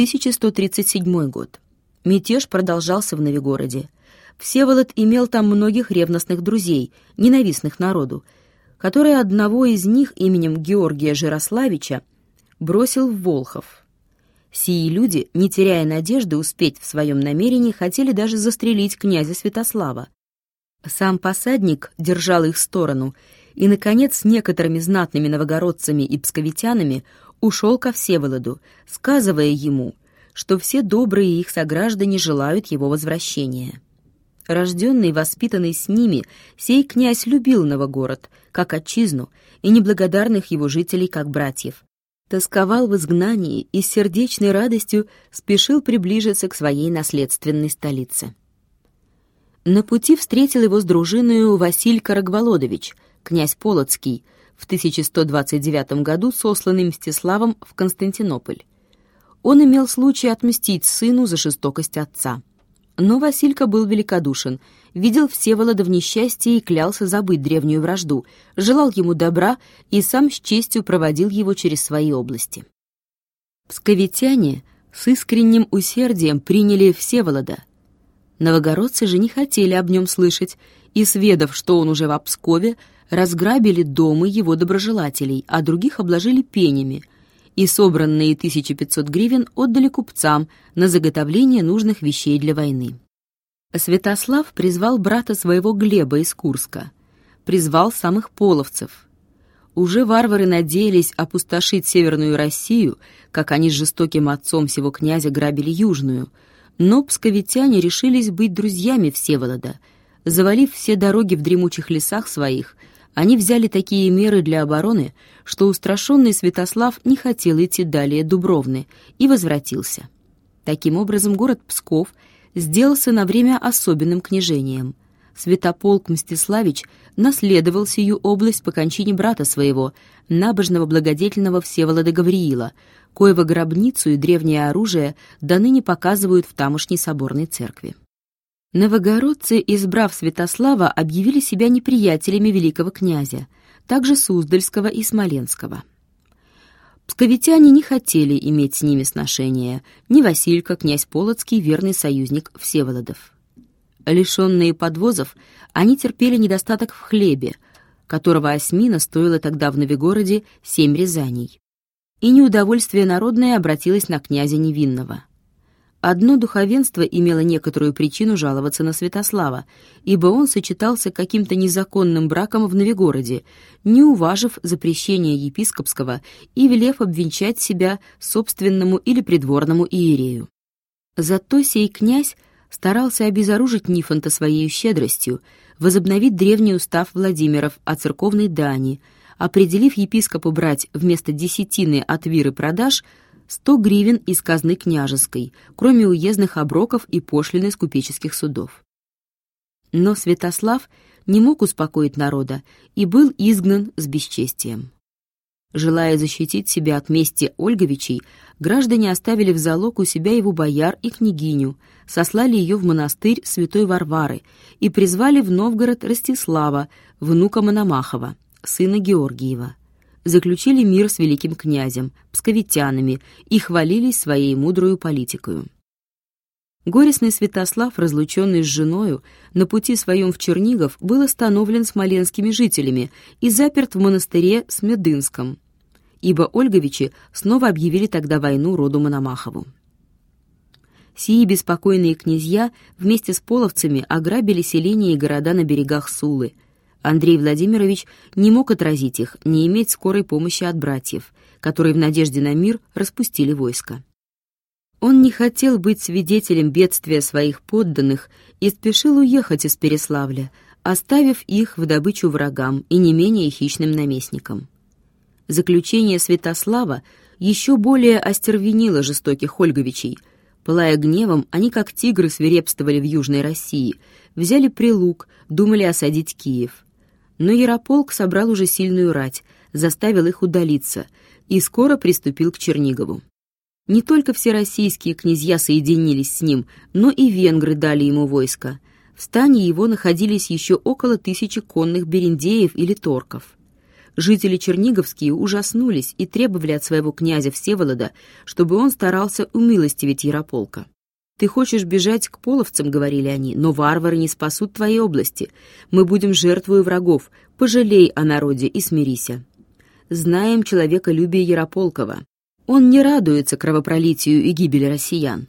1137 год. Мятеж продолжался в Новигороде. Всеволод имел там многих ревностных друзей, ненавистных народу, которые одного из них именем Георгия Жирославича бросил в Волхов. Сии люди, не теряя надежды успеть в своем намерении, хотели даже застрелить князя Святослава. Сам посадник держал их сторону, и, наконец, с некоторыми знатными новогородцами и псковитянами ушел ко Всеволоду, сказывая ему, что все добрые их сограждане желают его возвращения. Рожденный и воспитанный с ними, сей князь любил Новогород, как отчизну, и неблагодарных его жителей, как братьев. Тосковал в изгнании и с сердечной радостью спешил приближиться к своей наследственной столице. На пути встретил его с дружиною Василь Карагволодович, князь Полоцкий, в 1129 году сосланный Мстиславом в Константинополь. Он имел случай отмстить сыну за жестокость отца. Но Василька был великодушен, видел Всеволода в несчастье и клялся забыть древнюю вражду, желал ему добра и сам с честью проводил его через свои области. Псковитяне с искренним усердием приняли Всеволода. Новогородцы же не хотели об нем слышать, и, сведав, что он уже в Пскове, разграбили дома его доброжелателей, а других обложили пенями, и собранные 1500 гривен отдали купцам на заготовление нужных вещей для войны. Святослав призвал брата своего Глеба из Курска, призвал самых половцев. Уже варвары надеялись опустошить Северную Россию, как они с жестоким отцом всего князя грабили Южную, но псковитяне решились быть друзьями Всеволода, завалив все дороги в дремучих лесах своих – они взяли такие меры для обороны, что устрашенный Святослав не хотел идти далее Дубровны и возвратился. Таким образом, город Псков сделался на время особенным княжением. Святополк Мстиславич наследовал сию область по кончине брата своего, набожного благодетельного Всеволода Гавриила, коего гробницу и древнее оружие до ныне показывают в тамошней соборной церкви. Новогородцы, избрав Святослава, объявили себя неприятелями великого князя, также Суздальского и Смоленского. Псковитяне не хотели иметь с ними сношения, ни Василька, князь Полоцкий, верный союзник Всеволодов. Лишенные подвозов, они терпели недостаток в хлебе, которого осьмина стоила тогда в Новигороде семь рязаней. И неудовольствие народное обратилось на князя Невинного. Одно духовенство имело некоторую причину жаловаться на Святослава, ибо он сочетался каким-то незаконным браком в Новигороде, не уважив запрещения епископского и велев обвенчать себя собственному или придворному иерею. Зато сей князь старался обезоружить Нифонта своей щедростью, возобновить древний устав Владимиров о церковной дани, определив епископу брать вместо десятины от виры продаж – 100 гривен из казны княжеской, кроме уездных оброков и пошлины с купеческих судов. Но Святослав не мог успокоить народа и был изгнан с бесчестием. Желая защитить себя от мести Ольговичей, граждане оставили в залог у себя его бояр и княгиню, сослали ее в монастырь святой Варвары и призвали в Новгород Ростислава, внука Мономахова, сына Георгиева заключили мир с великим князем, псковитянами и хвалились своей мудрую политикою. Горестный Святослав, разлученный с женою, на пути своем в Чернигов был остановлен смоленскими жителями и заперт в монастыре Смедынском, ибо Ольговичи снова объявили тогда войну роду Мономахову. Сии беспокойные князья вместе с половцами ограбили селения и города на берегах Сулы – Андрей Владимирович не мог отразить их, не иметь скорой помощи от братьев, которые в надежде на мир распустили войско. Он не хотел быть свидетелем бедствия своих подданных и спешил уехать из Переславля, оставив их в добычу врагам и не менее хищным наместникам. Заключение Святослава еще более остервенило жестоких Ольговичей. Пылая гневом, они, как тигры, свирепствовали в Южной России, взяли Прилук, думали осадить Киев. Но Ярополк собрал уже сильную рать, заставил их удалиться и скоро приступил к Чернигову. Не только все российские князья соединились с ним, но и венгры дали ему войско. В стане его находились еще около тысячи конных берендеев или торков. жители Черниговские ужаснулись и требовали от своего князя Всеволода, чтобы он старался умилостивить Ярополка. «Ты хочешь бежать к половцам, — говорили они, — но варвары не спасут твоей области. Мы будем жертвою врагов. Пожалей о народе и смирися». Знаем человеколюбие Ярополкова. Он не радуется кровопролитию и гибели россиян.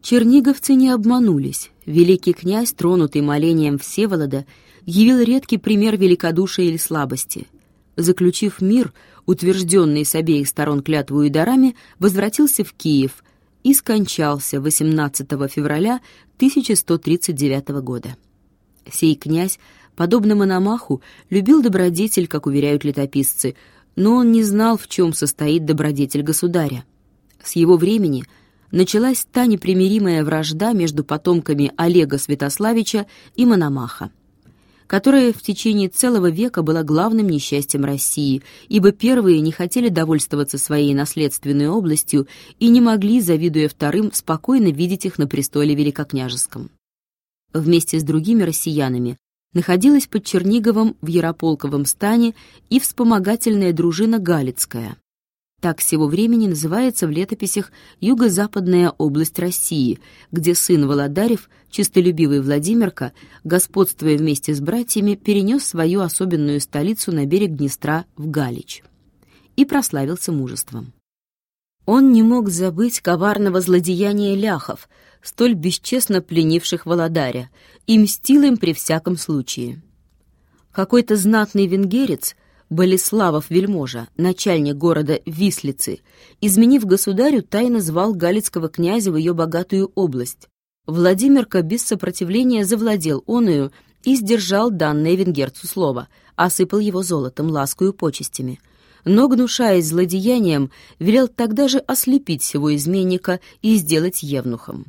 Черниговцы не обманулись. Великий князь, тронутый молением Всеволода, явил редкий пример великодушия или слабости. Заключив мир, утвержденный с обеих сторон клятву и дарами, возвратился в Киев и скончался 18 февраля 1139 года. Сей князь, подобно Мономаху, любил добродетель, как уверяют летописцы, но он не знал, в чем состоит добродетель государя. С его времени – началась та непримиримая вражда между потомками Олега Святославича и Мономаха, которая в течение целого века была главным несчастьем России, ибо первые не хотели довольствоваться своей наследственной областью и не могли, завидуя вторым, спокойно видеть их на престоле великокняжеском. Вместе с другими россиянами находилась под Черниговом в Ярополковом стане и вспомогательная дружина Галицкая, так всего времени называется в летописях Юго-Западная область России, где сын Володарев, чистолюбивый Владимирка, господствуя вместе с братьями, перенес свою особенную столицу на берег Днестра в Галич и прославился мужеством. Он не мог забыть коварного злодеяния ляхов, столь бесчестно пленивших Володаря, и мстил им при всяком случае. Какой-то знатный венгерец — Болеславов вельможа, начальник города Вислицы, изменив государю, тайно звал галицкого князя в ее богатую область. Владимирка без сопротивления завладел оною и сдержал данное венгерцу слово, осыпал его золотом, ласкою почестями. Но, гнушаясь злодеянием, велел тогда же ослепить всего изменника и сделать евнухом.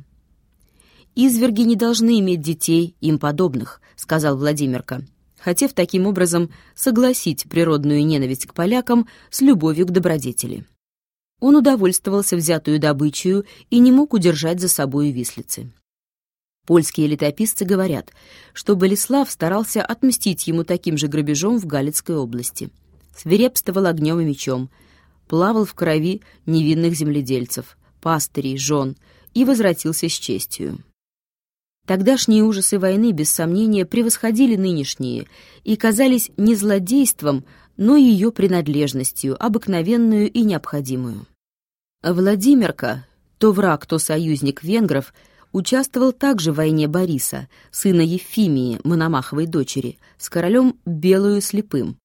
«Изверги не должны иметь детей, им подобных», — сказал Владимирка хотев таким образом согласить природную ненависть к полякам с любовью к добродетели. Он удовольствовался взятую добычу и не мог удержать за собою вислицы. Польские летописцы говорят, что Болеслав старался отмстить ему таким же грабежом в Галицкой области. Свирепствовал огнем и мечом, плавал в крови невинных земледельцев, пастырей, жен и возвратился с честью. Тогдашние ужасы войны, без сомнения, превосходили нынешние и казались не злодейством, но ее принадлежностью, обыкновенную и необходимую. Владимирка, то враг, то союзник венгров, участвовал также в войне Бориса, сына Ефимии, Мономаховой дочери, с королем Белую Слепым,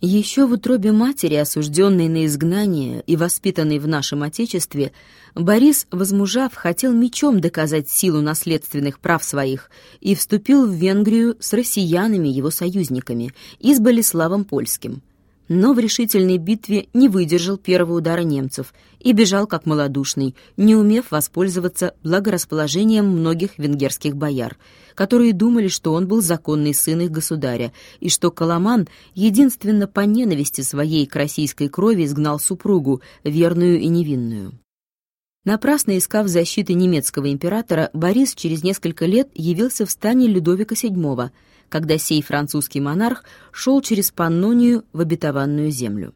еще в утробе матери, осужденной на изгнание и воспитанной в нашем Отечестве, Борис, возмужав, хотел мечом доказать силу наследственных прав своих и вступил в Венгрию с россиянами, его союзниками, и с Болеславом Польским но в решительной битве не выдержал первого удара немцев и бежал как малодушный, не умев воспользоваться благорасположением многих венгерских бояр, которые думали, что он был законный сын их государя, и что Коломан единственно по ненависти своей к российской крови изгнал супругу, верную и невинную. Напрасно искав защиты немецкого императора, Борис через несколько лет явился в стане Людовика VII, когда сей французский монарх шел через Паннонию в обетованную землю.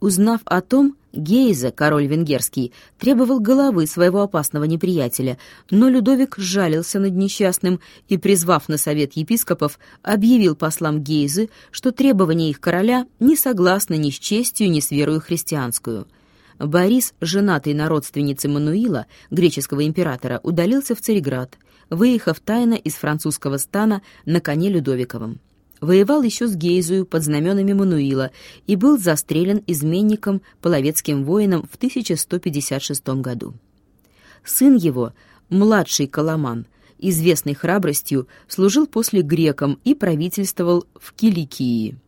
Узнав о том, Гейза, король венгерский, требовал головы своего опасного неприятеля, но Людовик жалился над несчастным и, призвав на совет епископов, объявил послам Гейзы, что требования их короля не согласны ни с честью, ни с верою христианскую. Борис, женатый на родственнице Мануила, греческого императора, удалился в Цареград, выехав тайно из французского стана на коне Людовиковом. Воевал еще с Гейзою под знаменами Мануила и был застрелен изменником половецким воином в 1156 году. Сын его, младший Коломан, известный храбростью, служил после грекам и правительствовал в Киликии.